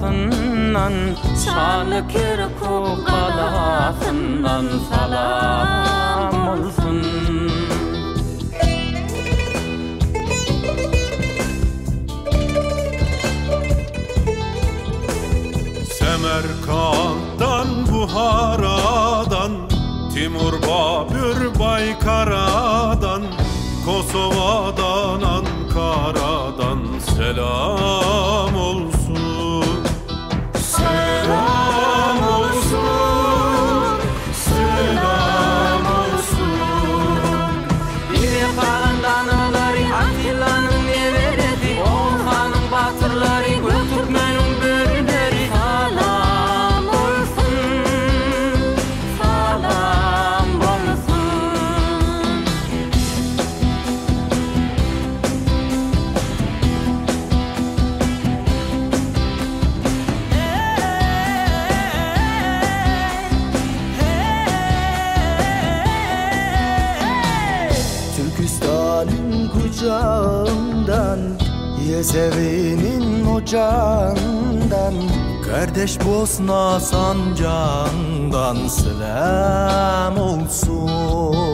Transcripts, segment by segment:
Türkmen yaylasından Şanlı Kirkuk kalasından Salam olsun. Semerkant'tan Buhara'dan Timur Babür Baykara'dan Kosova'dan Ankara'dan selam olsun Kucağından Yesevi'nin ocağından Kardeş Bosna sancağından Selam olsun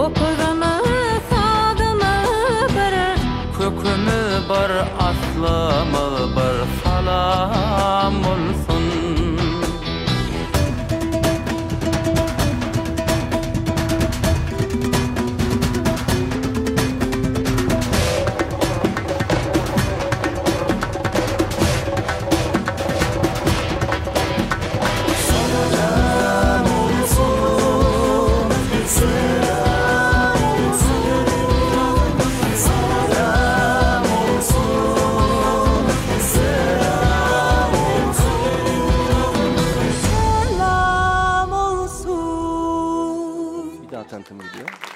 ओल्गां Santo